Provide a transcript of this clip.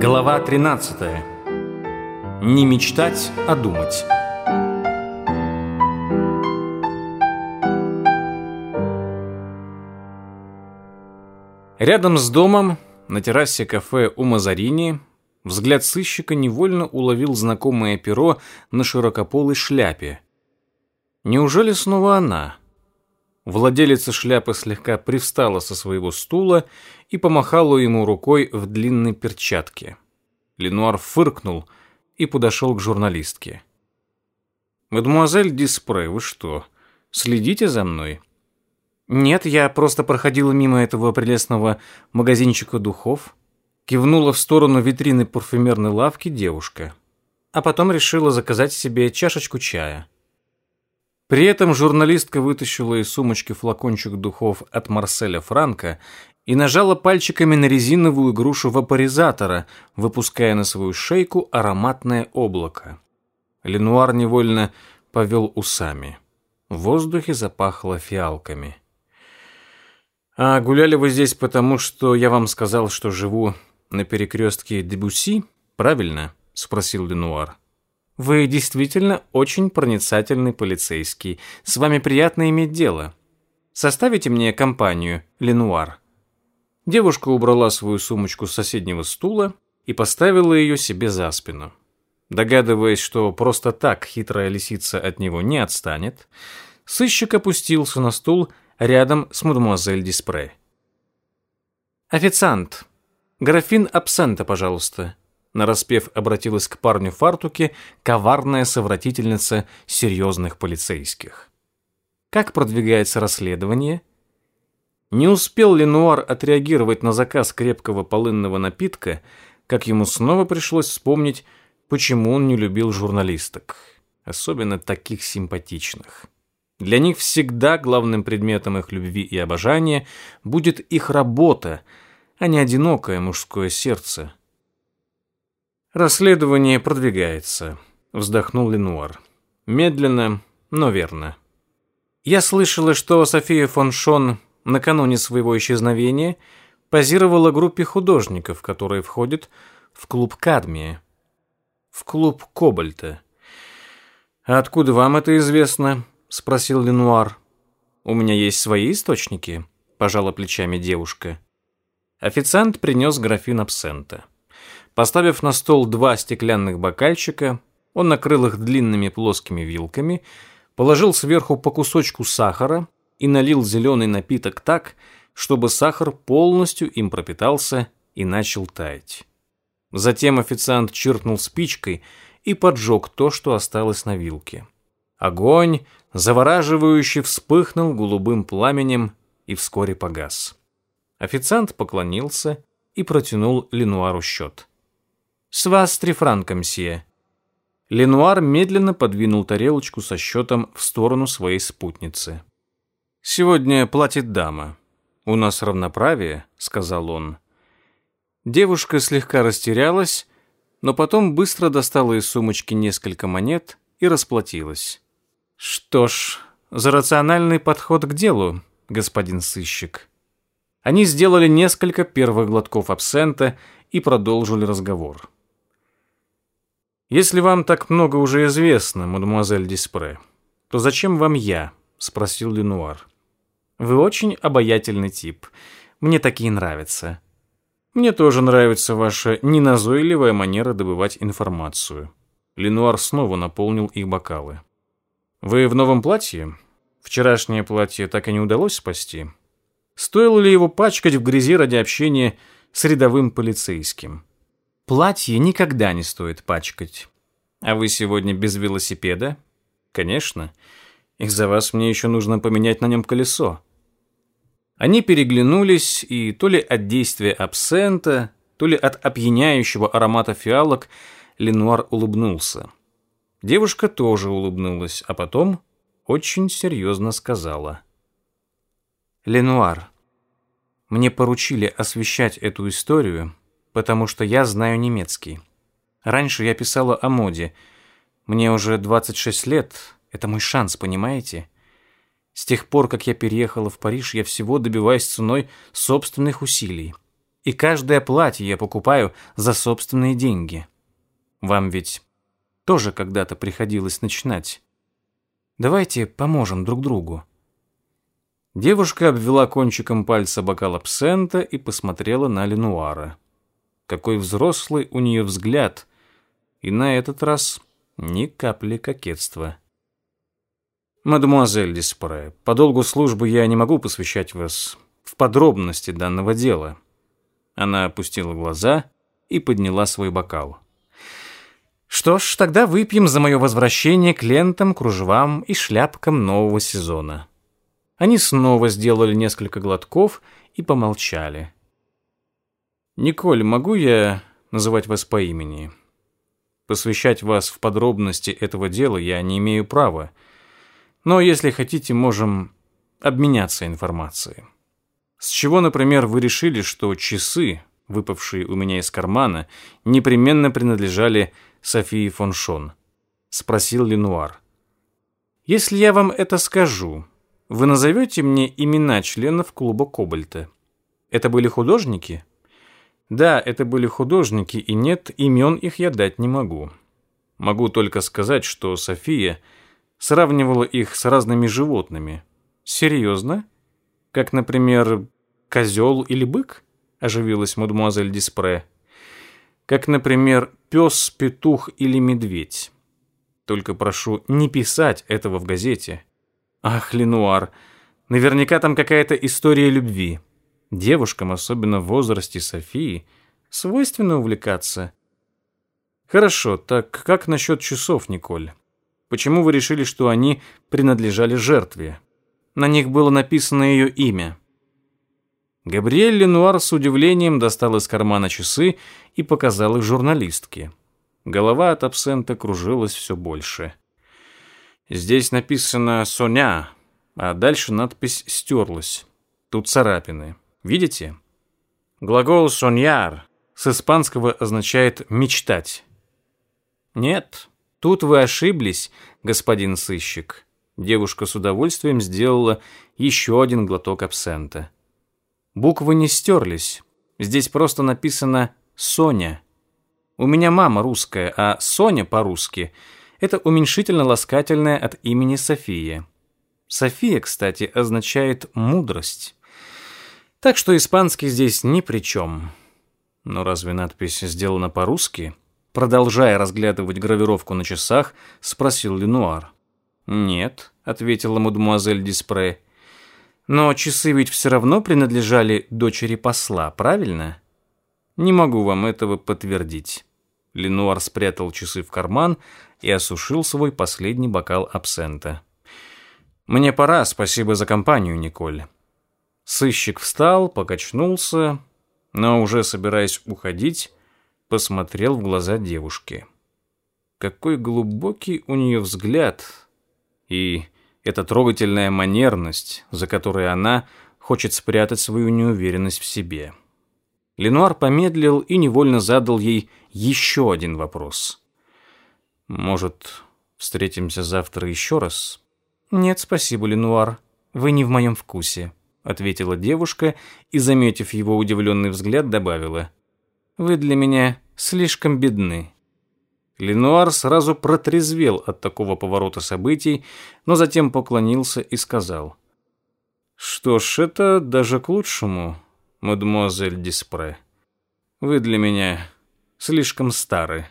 Глава 13. Не мечтать, а думать. Рядом с домом, на террасе кафе у Мазарини, взгляд сыщика невольно уловил знакомое перо на широкополой шляпе. Неужели снова она? Владелица шляпы слегка привстала со своего стула и помахала ему рукой в длинной перчатке. Ленуар фыркнул и подошел к журналистке. «Мадемуазель Диспре, вы что, следите за мной?» «Нет, я просто проходила мимо этого прелестного магазинчика духов», кивнула в сторону витрины парфюмерной лавки девушка, а потом решила заказать себе чашечку чая. При этом журналистка вытащила из сумочки флакончик духов от Марселя Франка и нажала пальчиками на резиновую грушу вапоризатора, выпуская на свою шейку ароматное облако. Ленуар невольно повел усами. В воздухе запахло фиалками. «А гуляли вы здесь потому, что я вам сказал, что живу на перекрестке Дебюси, правильно?» — спросил Ленуар. Вы действительно очень проницательный полицейский. С вами приятно иметь дело. Составите мне компанию, Ленуар». Девушка убрала свою сумочку с соседнего стула и поставила ее себе за спину. Догадываясь, что просто так хитрая лисица от него не отстанет, сыщик опустился на стул рядом с мадемуазель Диспре. «Официант, графин абсента, пожалуйста», нараспев обратилась к парню фартуке коварная совратительница серьезных полицейских. Как продвигается расследование? Не успел Ленуар отреагировать на заказ крепкого полынного напитка, как ему снова пришлось вспомнить, почему он не любил журналисток, особенно таких симпатичных. Для них всегда главным предметом их любви и обожания будет их работа, а не одинокое мужское сердце – Расследование продвигается, вздохнул Ленуар. Медленно, но верно. Я слышала, что София фон Шон накануне своего исчезновения позировала группе художников, которые входят в клуб Кадмия, в клуб Кобальта. «А откуда вам это известно?» — спросил Ленуар. «У меня есть свои источники», — пожала плечами девушка. Официант принес графин абсента. Поставив на стол два стеклянных бокальчика, он накрыл их длинными плоскими вилками, положил сверху по кусочку сахара и налил зеленый напиток так, чтобы сахар полностью им пропитался и начал таять. Затем официант чиркнул спичкой и поджег то, что осталось на вилке. Огонь завораживающе вспыхнул голубым пламенем и вскоре погас. Официант поклонился и протянул Ленуару счет с вас три франка, мсье». Ленуар медленно подвинул тарелочку со счетом в сторону своей спутницы. «Сегодня платит дама. У нас равноправие», — сказал он. Девушка слегка растерялась, но потом быстро достала из сумочки несколько монет и расплатилась. «Что ж, за рациональный подход к делу, господин сыщик». Они сделали несколько первых глотков абсента и продолжили разговор. «Если вам так много уже известно, мадемуазель Диспре, то зачем вам я?» — спросил Ленуар. «Вы очень обаятельный тип. Мне такие нравятся». «Мне тоже нравится ваша неназойливая манера добывать информацию». Ленуар снова наполнил их бокалы. «Вы в новом платье? Вчерашнее платье так и не удалось спасти. Стоило ли его пачкать в грязи ради общения с рядовым полицейским?» Платье никогда не стоит пачкать. А вы сегодня без велосипеда? Конечно. Из-за вас мне еще нужно поменять на нем колесо. Они переглянулись, и то ли от действия абсента, то ли от опьяняющего аромата фиалок Ленуар улыбнулся. Девушка тоже улыбнулась, а потом очень серьезно сказала. «Ленуар, мне поручили освещать эту историю, потому что я знаю немецкий. Раньше я писала о моде. Мне уже 26 лет. Это мой шанс, понимаете? С тех пор, как я переехала в Париж, я всего добиваюсь ценой собственных усилий. И каждое платье я покупаю за собственные деньги. Вам ведь тоже когда-то приходилось начинать. Давайте поможем друг другу. Девушка обвела кончиком пальца бокал абсента и посмотрела на Ленуара какой взрослый у нее взгляд, и на этот раз ни капли кокетства. «Мадемуазель Диспре, по долгу службы я не могу посвящать вас в подробности данного дела». Она опустила глаза и подняла свой бокал. «Что ж, тогда выпьем за мое возвращение к лентам, кружевам и шляпкам нового сезона». Они снова сделали несколько глотков и помолчали. Николь, могу я называть вас по имени? Посвящать вас в подробности этого дела я не имею права. Но если хотите, можем обменяться информацией. С чего, например, вы решили, что часы, выпавшие у меня из кармана, непременно принадлежали Софии фон Шон? Спросил Ленуар. Если я вам это скажу, вы назовете мне имена членов клуба Кобальта? Это были художники? — да, это были художники, и нет, имен их я дать не могу. Могу только сказать, что София сравнивала их с разными животными. Серьезно? Как, например, козел или бык? Оживилась мадемуазель Диспре. Как, например, пес, петух или медведь. Только прошу не писать этого в газете. Ах, Ленуар, наверняка там какая-то история любви. Девушкам, особенно в возрасте Софии, свойственно увлекаться. Хорошо, так как насчет часов, Николь? Почему вы решили, что они принадлежали жертве? На них было написано ее имя. Габриэль Ленуар с удивлением достал из кармана часы и показал их журналистке. Голова от абсента кружилась все больше. Здесь написано «Соня», а дальше надпись стерлась. Тут царапины. Видите? Глагол «соньяр» с испанского означает «мечтать». Нет, тут вы ошиблись, господин сыщик. Девушка с удовольствием сделала еще один глоток абсента. Буквы не стерлись. Здесь просто написано «Соня». У меня мама русская, а Соня по-русски – это уменьшительно-ласкательное от имени София. София, кстати, означает «мудрость». Так что испанский здесь ни при чем. Но разве надпись сделана по-русски? Продолжая разглядывать гравировку на часах, спросил Ленуар. «Нет», — ответила мадемуазель Диспре. «Но часы ведь все равно принадлежали дочери посла, правильно?» «Не могу вам этого подтвердить». Ленуар спрятал часы в карман и осушил свой последний бокал абсента. «Мне пора, спасибо за компанию, Николь». Сыщик встал, покачнулся, но уже собираясь уходить, посмотрел в глаза девушки. Какой глубокий у нее взгляд и эта трогательная манерность, за которой она хочет спрятать свою неуверенность в себе. Ленуар помедлил и невольно задал ей еще один вопрос. «Может, встретимся завтра еще раз?» «Нет, спасибо, Ленуар, вы не в моем вкусе», ответила девушка и, заметив его удивленный взгляд, добавила. «Вы для меня слишком бедны». Ленуар сразу протрезвел от такого поворота событий, но затем поклонился и сказал. «Что ж, это даже к лучшему, мадемуазель Диспре. Вы для меня слишком стары».